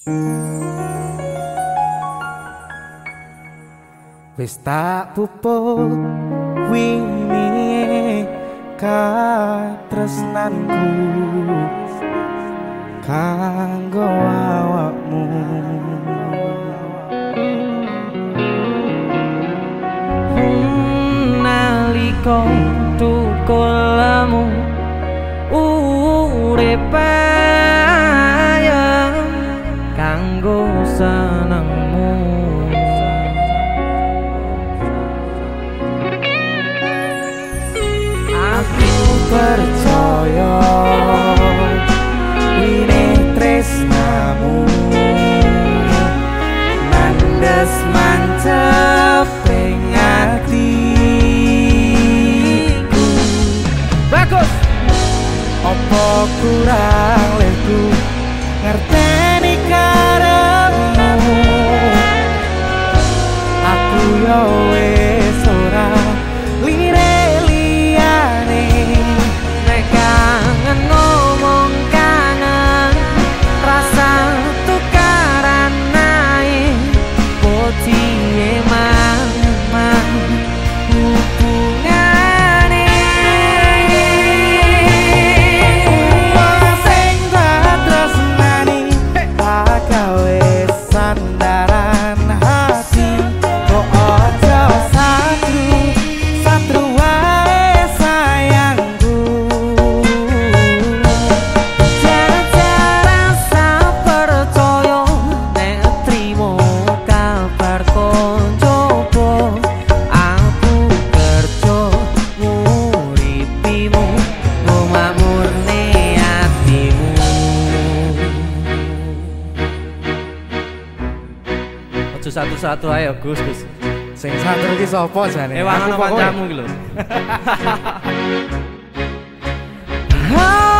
Wis tak pupuk wingi katresnanku kanggo awakmu. Hmm, nalika tukulamu urepe satu-satu ayo Gus Gus. Sing satu iki sapa jane? Ewang ana kancamu iki lho.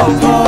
Oh.